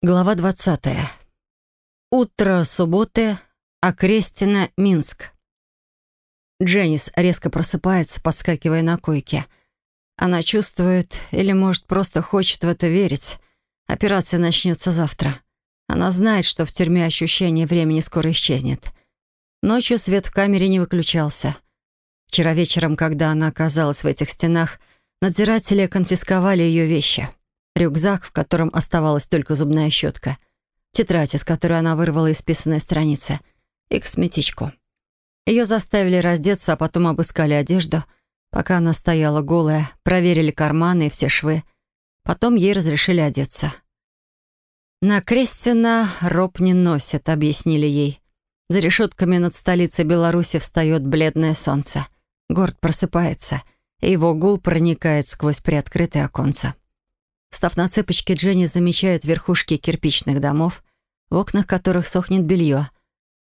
Глава 20. Утро субботы. Окрестина, Минск. Дженнис резко просыпается, подскакивая на койке. Она чувствует, или, может, просто хочет в это верить. Операция начнется завтра. Она знает, что в тюрьме ощущение времени скоро исчезнет. Ночью свет в камере не выключался. Вчера вечером, когда она оказалась в этих стенах, надзиратели конфисковали ее вещи — рюкзак, в котором оставалась только зубная щетка, тетрадь, из которой она вырвала исписанные страницы, и косметичку. Ее заставили раздеться, а потом обыскали одежду, пока она стояла голая, проверили карманы и все швы. Потом ей разрешили одеться. «На Крестина роб не носят», — объяснили ей. За решетками над столицей Беларуси встает бледное солнце. Город просыпается, и его гул проникает сквозь приоткрытые оконца. Став на цепочке, Дженни замечает верхушки кирпичных домов, в окнах которых сохнет белье.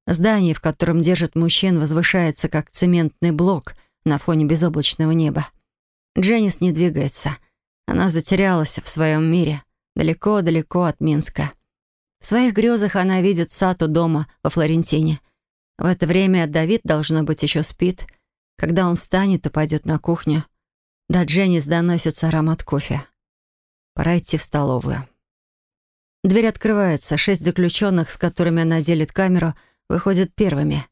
Здание, в котором держат мужчин, возвышается как цементный блок на фоне безоблачного неба. Дженнис не двигается. Она затерялась в своем мире, далеко-далеко от Минска. В своих грезах она видит сад у дома во Флорентине. В это время Давид, должно быть, еще спит. Когда он встанет, то пойдет на кухню. До Дженнис доносится аромат кофе. Пора идти в столовую. Дверь открывается. Шесть заключенных, с которыми она делит камеру, выходят первыми.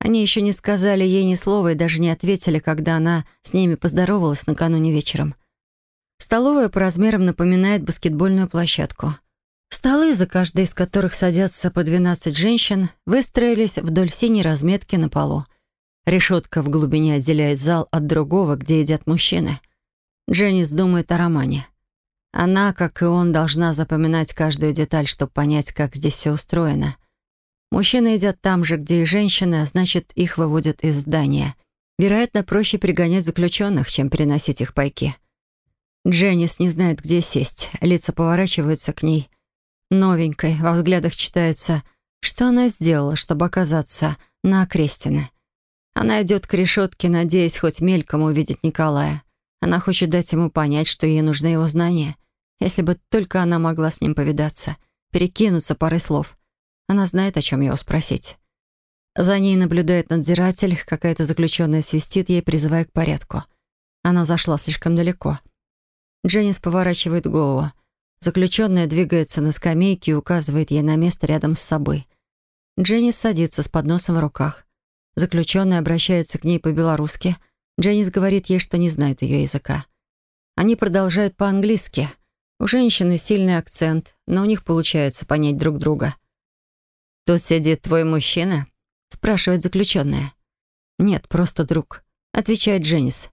Они еще не сказали ей ни слова и даже не ответили, когда она с ними поздоровалась накануне вечером. Столовая по размерам напоминает баскетбольную площадку. Столы, за каждой из которых садятся по 12 женщин, выстроились вдоль синей разметки на полу. Решетка в глубине отделяет зал от другого, где едят мужчины. Дженнис думает о романе. Она, как и он, должна запоминать каждую деталь, чтобы понять, как здесь все устроено. Мужчины едят там же, где и женщины, а значит, их выводят из здания. Вероятно, проще пригонять заключенных, чем переносить их пайки. Дженнис не знает, где сесть. Лица поворачиваются к ней. Новенькой, во взглядах читается, что она сделала, чтобы оказаться на окрестине. Она идет к решетке, надеясь хоть мельком увидеть Николая. Она хочет дать ему понять, что ей нужны его знания. Если бы только она могла с ним повидаться, перекинуться парой слов. Она знает, о чем его спросить. За ней наблюдает надзиратель, какая-то заключенная свистит ей, призывая к порядку. Она зашла слишком далеко. Дженнис поворачивает голову. Заключенная двигается на скамейке и указывает ей на место рядом с собой. Дженнис садится с подносом в руках. Заключенная обращается к ней по-белорусски. Дженнис говорит ей, что не знает ее языка. Они продолжают по-английски — у женщины сильный акцент, но у них получается понять друг друга. «Тут сидит твой мужчина?» — спрашивает заключенная. «Нет, просто друг», — отвечает Дженнис.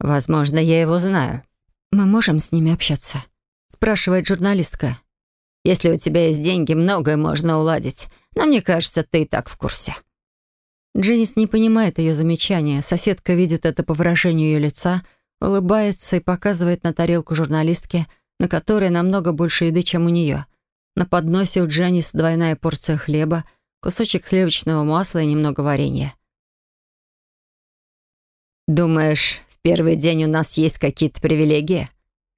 «Возможно, я его знаю». «Мы можем с ними общаться?» — спрашивает журналистка. «Если у тебя есть деньги, многое можно уладить, но мне кажется, ты и так в курсе». Дженнис не понимает ее замечания. Соседка видит это по выражению ее лица, улыбается и показывает на тарелку журналистки — на которой намного больше еды, чем у нее. На подносе у Дженнис двойная порция хлеба, кусочек сливочного масла и немного варенья. «Думаешь, в первый день у нас есть какие-то привилегии?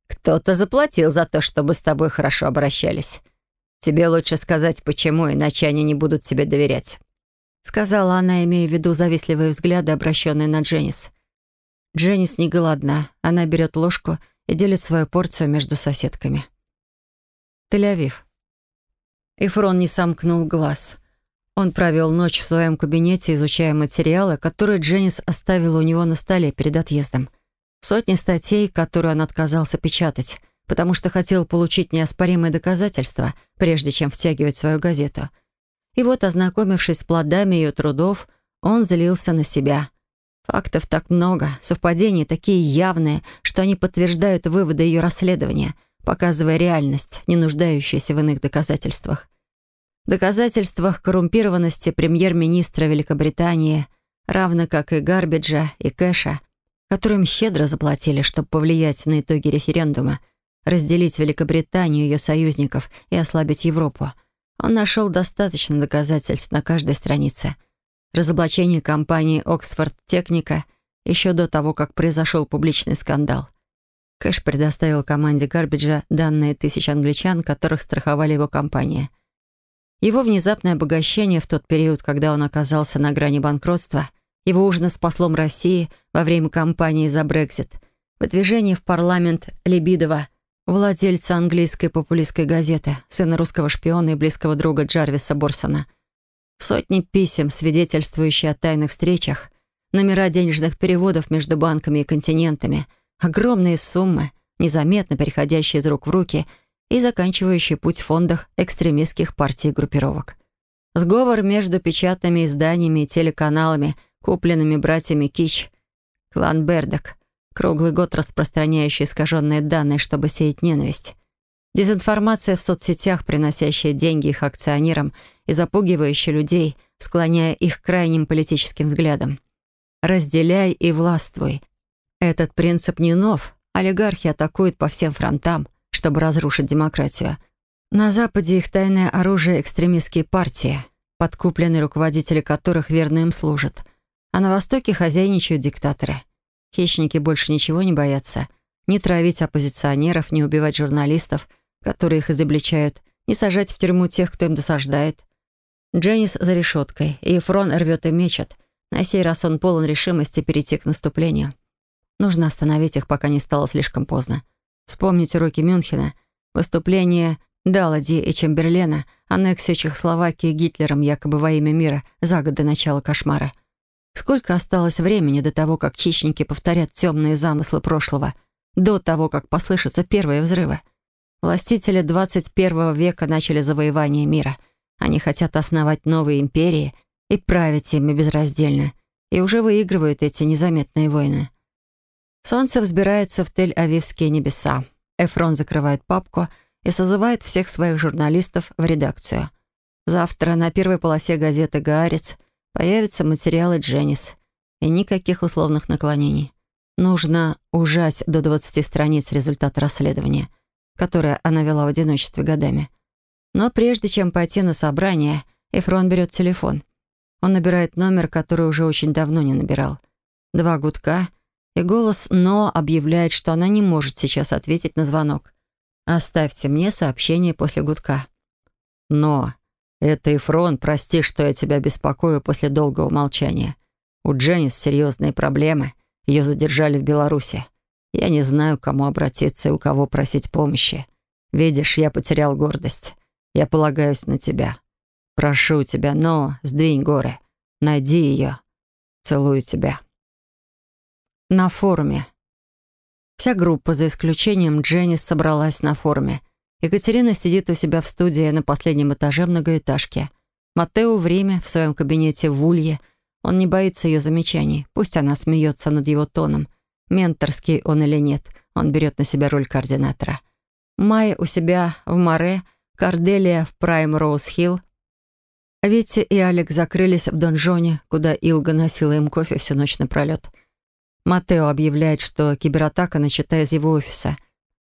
Кто-то заплатил за то, чтобы с тобой хорошо обращались. Тебе лучше сказать, почему, иначе они не будут тебе доверять», сказала она, имея в виду завистливые взгляды, обращенные на Дженнис. Дженнис не голодна. Она берет ложку и делит свою порцию между соседками. Тель-Авив. Ифрон не сомкнул глаз. Он провел ночь в своем кабинете, изучая материалы, которые Дженнис оставила у него на столе перед отъездом. Сотни статей, которые он отказался печатать, потому что хотел получить неоспоримые доказательства, прежде чем втягивать свою газету. И вот, ознакомившись с плодами ее трудов, он злился на себя — Фактов так много, совпадений такие явные, что они подтверждают выводы ее расследования, показывая реальность, не нуждающуюся в иных доказательствах. Доказательствах коррумпированности премьер-министра Великобритании, равно как и Гарбиджа и Кэша, которым щедро заплатили, чтобы повлиять на итоги референдума, разделить Великобританию и ее союзников и ослабить Европу. Он нашел достаточно доказательств на каждой странице – разоблачение компании «Оксфорд Техника» еще до того, как произошел публичный скандал. Кэш предоставил команде Гарбиджа данные тысяч англичан, которых страховали его компания. Его внезапное обогащение в тот период, когда он оказался на грани банкротства, его ужина с послом России во время кампании за Брексит, выдвижение в парламент Лебидова, владельца английской популистской газеты, сына русского шпиона и близкого друга Джарвиса Борсона. Сотни писем, свидетельствующие о тайных встречах, номера денежных переводов между банками и континентами — Огромные суммы, незаметно переходящие из рук в руки и заканчивающие путь в фондах экстремистских партий и группировок. Сговор между печатными изданиями и телеканалами, купленными братьями Кич, клан Бердок, круглый год распространяющий искаженные данные, чтобы сеять ненависть. Дезинформация в соцсетях, приносящая деньги их акционерам и запугивающая людей, склоняя их к крайним политическим взглядам. «Разделяй и властвуй», этот принцип не нов. Олигархи атакуют по всем фронтам, чтобы разрушить демократию. На Западе их тайное оружие — экстремистские партии, подкупленные руководители которых верно им служат. А на Востоке хозяйничают диктаторы. Хищники больше ничего не боятся. Не травить оппозиционеров, не убивать журналистов, которые их изобличают, не сажать в тюрьму тех, кто им досаждает. Дженнис за решеткой, и Фрон рвет и мечет. На сей раз он полон решимости перейти к наступлению. Нужно остановить их, пока не стало слишком поздно. Вспомните уроки Мюнхена, выступление Далади и Чемберлена, аннексию Чехословакии Гитлером якобы во имя мира за год до начала кошмара. Сколько осталось времени до того, как хищники повторят темные замыслы прошлого, до того, как послышатся первые взрывы? Властители 21 века начали завоевание мира. Они хотят основать новые империи и править ими безраздельно. И уже выигрывают эти незаметные войны. Солнце взбирается в Тель-Авивские небеса. Эфрон закрывает папку и созывает всех своих журналистов в редакцию. Завтра на первой полосе газеты «Гаарец» появятся материалы Дженнис. И никаких условных наклонений. Нужно ужать до 20 страниц результат расследования, которое она вела в одиночестве годами. Но прежде чем пойти на собрание, Эфрон берет телефон. Он набирает номер, который уже очень давно не набирал. Два гудка — и голос «но» объявляет, что она не может сейчас ответить на звонок. «Оставьте мне сообщение после гудка». «Но, это Ифрон, прости, что я тебя беспокою после долгого молчания. У Дженнис серьезные проблемы, ее задержали в Беларуси. Я не знаю, к кому обратиться и у кого просить помощи. Видишь, я потерял гордость. Я полагаюсь на тебя. Прошу тебя, но сдвинь горы. Найди ее. Целую тебя». На форуме. Вся группа, за исключением Дженнис, собралась на форуме. Екатерина сидит у себя в студии на последнем этаже многоэтажки. Матео в Риме, в своем кабинете в Улье. Он не боится ее замечаний. Пусть она смеется над его тоном. Менторский он или нет, он берет на себя роль координатора. Майя у себя в Море, Карделия в Прайм Роуз Хилл. Витя и Алекс закрылись в донжоне, куда Илга носила им кофе всю ночь напролет. Матео объявляет, что кибератака начата из его офиса.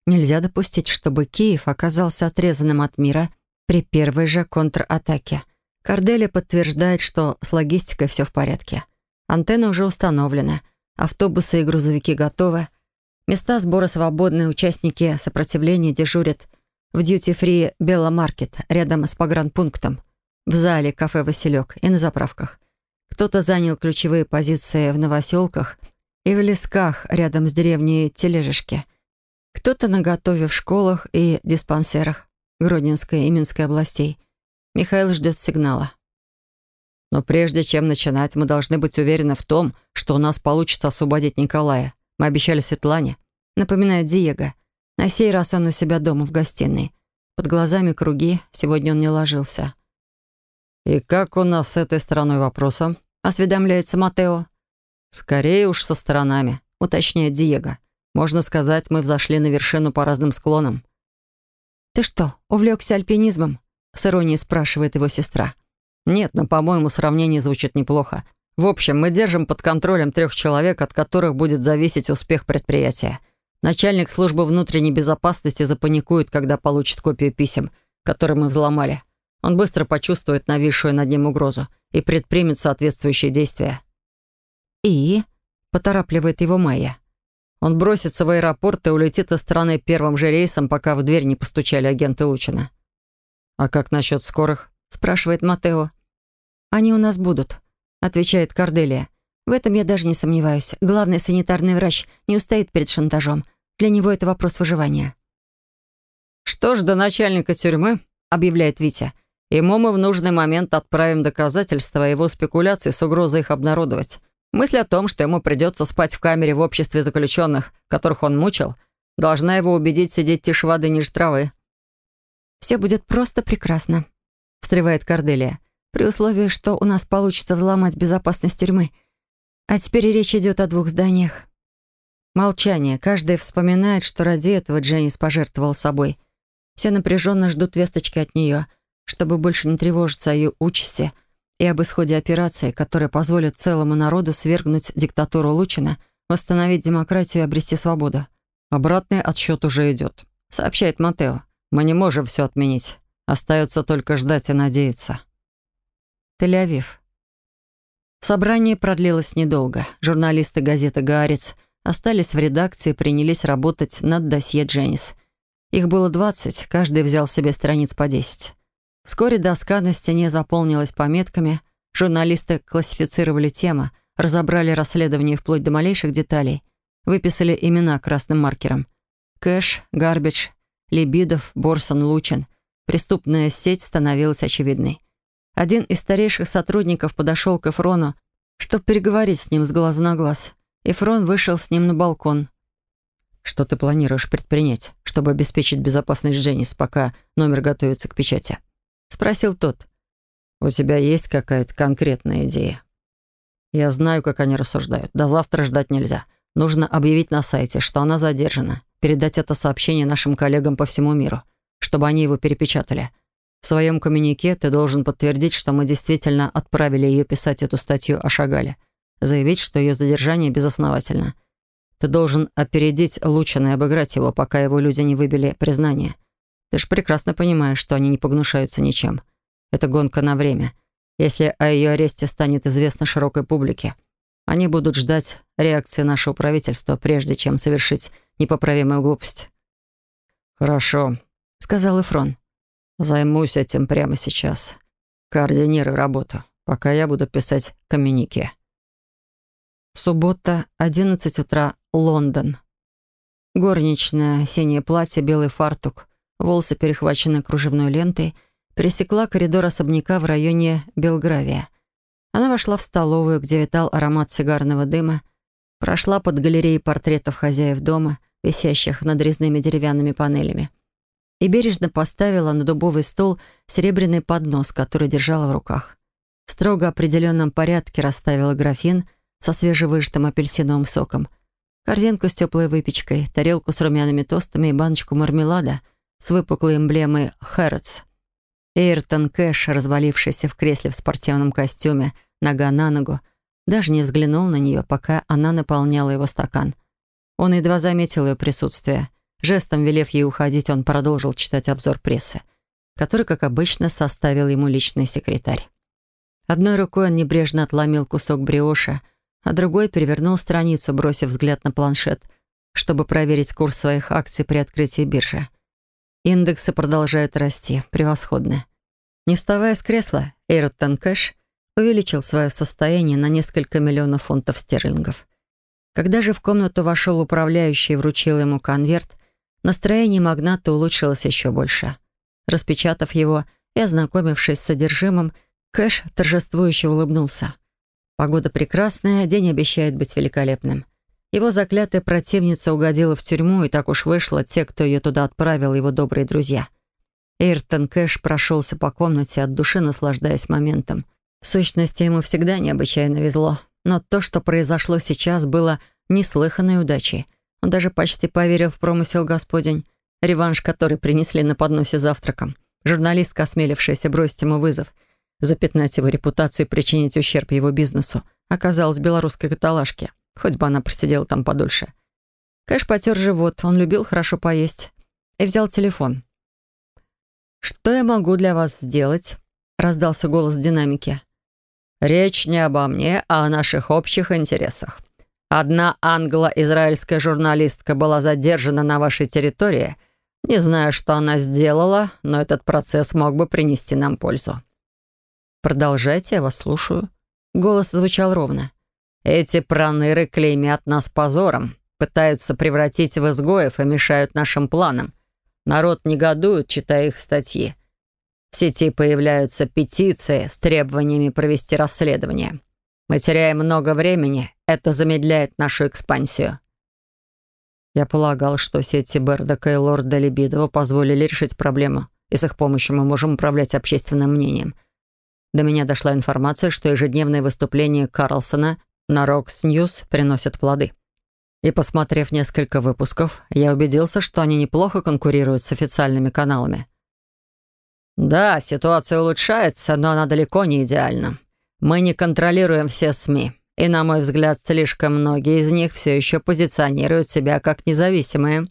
Нельзя допустить, чтобы Киев оказался отрезанным от мира при первой же контратаке. Кардели подтверждает, что с логистикой все в порядке. Антенна уже установлена, автобусы и грузовики готовы. Места сбора свободны, участники сопротивления дежурят в дьюти-фри Белла Маркет рядом с погранпунктом, в зале кафе «Василек» и на заправках. Кто-то занял ключевые позиции в новоселках – и в лесках рядом с деревней Тележишки. Кто-то наготове в школах и диспансерах Гродненской и Минской областей. Михаил ждет сигнала. Но прежде чем начинать, мы должны быть уверены в том, что у нас получится освободить Николая. Мы обещали Светлане. Напоминает Диего. На сей раз он у себя дома в гостиной. Под глазами круги, сегодня он не ложился. «И как у нас с этой стороной вопроса?» — осведомляется Матео. «Скорее уж со сторонами», — уточняет Диего. «Можно сказать, мы взошли на вершину по разным склонам». «Ты что, увлекся альпинизмом?» — с иронией спрашивает его сестра. «Нет, но, по-моему, сравнение звучит неплохо. В общем, мы держим под контролем трех человек, от которых будет зависеть успех предприятия. Начальник службы внутренней безопасности запаникует, когда получит копию писем, которые мы взломали. Он быстро почувствует нависшую над ним угрозу и предпримет соответствующие действия. «И?» — поторапливает его Майя. Он бросится в аэропорт и улетит из страны первым же рейсом, пока в дверь не постучали агенты Лучина. «А как насчет скорых?» — спрашивает Матео. «Они у нас будут», — отвечает Корделия. «В этом я даже не сомневаюсь. Главный санитарный врач не устоит перед шантажом. Для него это вопрос выживания». «Что ж, до начальника тюрьмы», — объявляет Витя. «Ему мы в нужный момент отправим доказательства его спекуляций с угрозой их обнародовать. Мысль о том, что ему придется спать в камере в обществе заключенных, которых он мучил, должна его убедить сидеть тише воды ниже травы. «Все будет просто прекрасно», — встревает Корделия, «при условии, что у нас получится взломать безопасность тюрьмы. А теперь речь идет о двух зданиях». Молчание. Каждый вспоминает, что ради этого Дженнис пожертвовал собой. Все напряженно ждут весточки от нее, чтобы больше не тревожиться о ее участи — и об исходе операции, которая позволит целому народу свергнуть диктатуру Лучина, восстановить демократию и обрести свободу. «Обратный отсчет уже идет», — сообщает Матео. «Мы не можем все отменить. Остается только ждать и надеяться». Тель-Авив. Собрание продлилось недолго. Журналисты газеты «Гаарец» остались в редакции и принялись работать над досье Дженнис. Их было 20, каждый взял себе страниц по 10. Вскоре доска на стене заполнилась пометками, журналисты классифицировали темы, разобрали расследование вплоть до малейших деталей, выписали имена красным маркером. Кэш, Гарбидж, Лебидов, Борсон, Лучин. Преступная сеть становилась очевидной. Один из старейших сотрудников подошел к Эфрону, чтобы переговорить с ним с глазу на глаз. Эфрон вышел с ним на балкон. «Что ты планируешь предпринять, чтобы обеспечить безопасность Дженнис, пока номер готовится к печати?» — спросил тот. «У тебя есть какая-то конкретная идея?» «Я знаю, как они рассуждают. До завтра ждать нельзя. Нужно объявить на сайте, что она задержана, передать это сообщение нашим коллегам по всему миру, чтобы они его перепечатали. В своем коммюнике ты должен подтвердить, что мы действительно отправили ее писать эту статью о Шагале, заявить, что ее задержание безосновательно. Ты должен опередить Лучина и обыграть его, пока его люди не выбили признание». Ты ж прекрасно понимаешь, что они не погнушаются ничем. Это гонка на время. Если о ее аресте станет известно широкой публике, они будут ждать реакции нашего правительства, прежде чем совершить непоправимую глупость. «Хорошо», — сказал Эфрон. «Займусь этим прямо сейчас. Координирую работу, пока я буду писать коммюнике». Суббота, 11 утра, Лондон. Горничная, синее платье, белый фартук, волосы перехвачены кружевной лентой, пересекла коридор особняка в районе Белгравия. Она вошла в столовую, где витал аромат сигарного дыма, прошла под галереей портретов хозяев дома, висящих над резными деревянными панелями, и бережно поставила на дубовый стол серебряный поднос, который держала в руках. В строго определенном порядке расставила графин со свежевыжатым апельсиновым соком, корзинку с теплой выпечкой, тарелку с румяными тостами и баночку мармелада — с выпуклой эмблемой «Хэротс». Эйртон Кэш, развалившийся в кресле в спортивном костюме, нога на ногу, даже не взглянул на нее, пока она наполняла его стакан. Он едва заметил ее присутствие. Жестом велев ей уходить, он продолжил читать обзор прессы, который, как обычно, составил ему личный секретарь. Одной рукой он небрежно отломил кусок бриоша, а другой перевернул страницу, бросив взгляд на планшет, чтобы проверить курс своих акций при открытии биржи. Индексы продолжают расти. Превосходно. Не вставая с кресла, Эйртон Кэш увеличил свое состояние на несколько миллионов фунтов стерлингов. Когда же в комнату вошел управляющий и вручил ему конверт, настроение магната улучшилось еще больше. Распечатав его и ознакомившись с содержимым, Кэш торжествующе улыбнулся. Погода прекрасная, день обещает быть великолепным. Его заклятая противница угодила в тюрьму, и так уж вышло, те, кто ее туда отправил, его добрые друзья. Эйртон Кэш прошелся по комнате, от души наслаждаясь моментом. В сущности, ему всегда необычайно везло. Но то, что произошло сейчас, было неслыханной удачей. Он даже почти поверил в промысел Господень. Реванш, который принесли на подносе завтраком. Журналистка, осмелившаяся бросить ему вызов, запятнать его репутацию и причинить ущерб его бизнесу, оказалась белорусской каталажке. Хоть бы она просидела там подольше. Кэш потер живот, он любил хорошо поесть. И взял телефон. «Что я могу для вас сделать?» — раздался голос в динамике. «Речь не обо мне, а о наших общих интересах. Одна англо-израильская журналистка была задержана на вашей территории. Не знаю, что она сделала, но этот процесс мог бы принести нам пользу». «Продолжайте, я вас слушаю». Голос звучал ровно. «Эти проныры клеймят нас позором, пытаются превратить в изгоев и мешают нашим планам. Народ негодует, читая их статьи. В сети появляются петиции с требованиями провести расследование. Мы теряем много времени, это замедляет нашу экспансию. Я полагал, что сети Мердока и лорда Лебедева позволили решить проблему, и с их помощью мы можем управлять общественным мнением. До меня дошла информация, что ежедневные выступления Карлсона на Fox News приносят плоды. И посмотрев несколько выпусков, я убедился, что они неплохо конкурируют с официальными каналами. Да, ситуация улучшается, но она далеко не идеальна. Мы не контролируем все СМИ, и, на мой взгляд, слишком многие из них все еще позиционируют себя как независимые.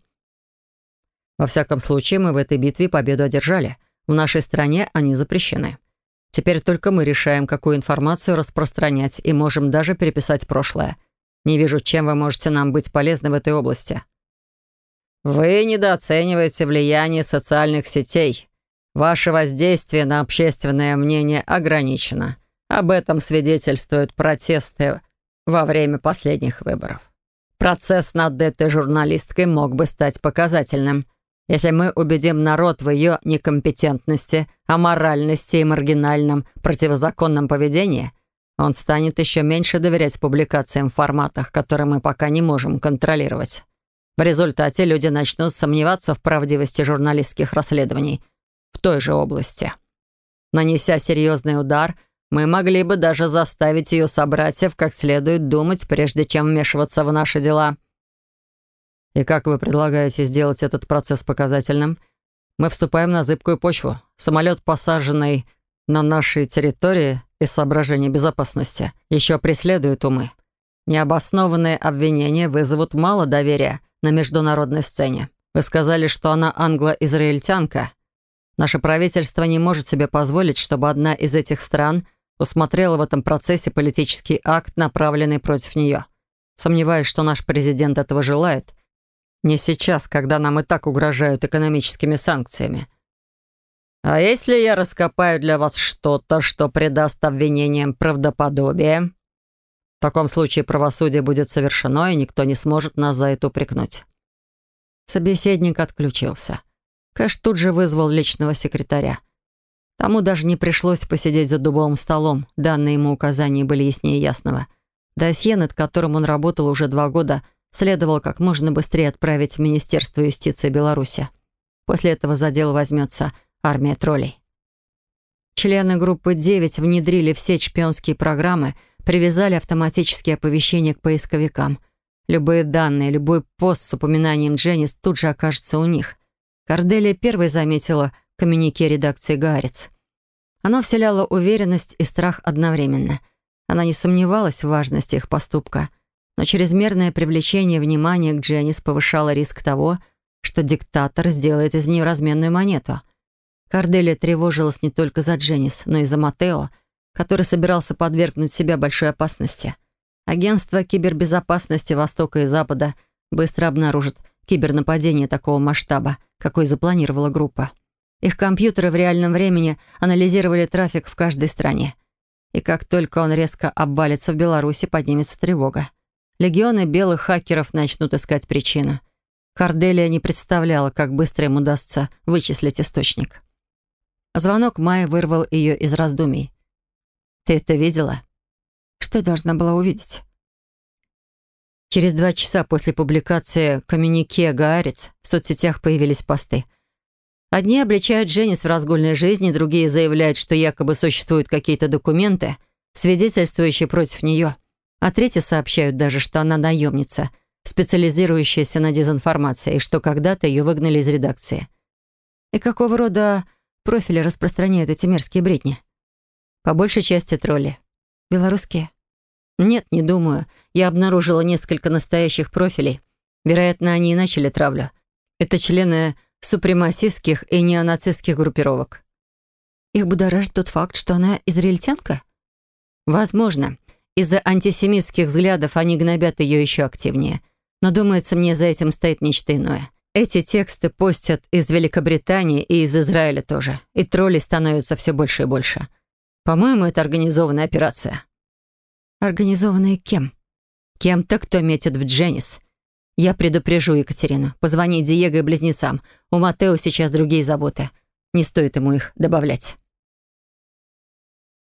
Во всяком случае, мы в этой битве победу одержали. В нашей стране они запрещены. Теперь только мы решаем, какую информацию распространять, и можем даже переписать прошлое. Не вижу, чем вы можете нам быть полезны в этой области. Вы недооцениваете влияние социальных сетей. Ваше воздействие на общественное мнение ограничено. Об этом свидетельствуют протесты во время последних выборов. Процесс над этой журналисткой мог бы стать показательным, если мы убедим народ в ее некомпетентности, аморальности и маргинальном противозаконном поведении, он станет еще меньше доверять публикациям в форматах, которые мы пока не можем контролировать. В результате люди начнут сомневаться в правдивости журналистских расследований в той же области. Нанеся серьезный удар – мы могли бы даже заставить ее собратьев как следует думать, прежде чем вмешиваться в наши дела. И как вы предлагаете сделать этот процесс показательным? Мы вступаем на зыбкую почву. Самолет, посаженный на нашей территории из соображений безопасности, еще преследует умы. Необоснованные обвинения вызовут мало доверия на международной сцене. Вы сказали, что она англо-израильтянка. Наше правительство не может себе позволить, чтобы одна из этих стран – усмотрела в этом процессе политический акт, направленный против нее. Сомневаюсь, что наш президент этого желает. Не сейчас, когда нам и так угрожают экономическими санкциями. А если я раскопаю для вас что-то, что придаст обвинениям правдоподобие? В таком случае правосудие будет совершено, и никто не сможет нас за это упрекнуть. Собеседник отключился. Кэш тут же вызвал личного секретаря. Тому даже не пришлось посидеть за дубовым столом, данные ему указания были яснее ясного. Досье, над которым он работал уже два года, следовало как можно быстрее отправить в Министерство юстиции Беларуси. После этого за дело возьмется армия троллей. Члены группы 9 внедрили все шпионские программы, привязали автоматические оповещения к поисковикам. Любые данные, любой пост с упоминанием Дженнис тут же окажется у них. Корделия первой заметила – коммюнике редакции «Гарец». Оно вселяло уверенность и страх одновременно. Она не сомневалась в важности их поступка, но чрезмерное привлечение внимания к Дженнис повышало риск того, что диктатор сделает из нее разменную монету. Корделия тревожилась не только за Дженнис, но и за Матео, который собирался подвергнуть себя большой опасности. Агентство кибербезопасности Востока и Запада быстро обнаружит кибернападение такого масштаба, какой запланировала группа. Их компьютеры в реальном времени анализировали трафик в каждой стране. И как только он резко обвалится в Беларуси, поднимется тревога. Легионы белых хакеров начнут искать причину. Корделия не представляла, как быстро им удастся вычислить источник. Звонок Майи вырвал ее из раздумий. «Ты это видела?» «Что должна была увидеть?» Через два часа после публикации коммюнике «Гаарец» в соцсетях появились посты – Одни обличают Дженнис в разгульной жизни, другие заявляют, что якобы существуют какие-то документы, свидетельствующие против нее. А третьи сообщают даже, что она наемница, специализирующаяся на дезинформации, и что когда-то ее выгнали из редакции. И какого рода профили распространяют эти мерзкие бредни? По большей части тролли. Белорусские? Нет, не думаю. Я обнаружила несколько настоящих профилей. Вероятно, они и начали травлю. Это члены супремасистских и неонацистских группировок. Их будоражит тот факт, что она израильтянка? Возможно. Из-за антисемитских взглядов они гнобят ее еще активнее. Но, думается, мне за этим стоит нечто иное. Эти тексты постят из Великобритании и из Израиля тоже. И троллей становится все больше и больше. По-моему, это организованная операция. Организованная кем? Кем-то, кто метит в Дженнис. Я предупрежу Екатерину. Позвони Диего и близнецам. У Матео сейчас другие заботы. Не стоит ему их добавлять.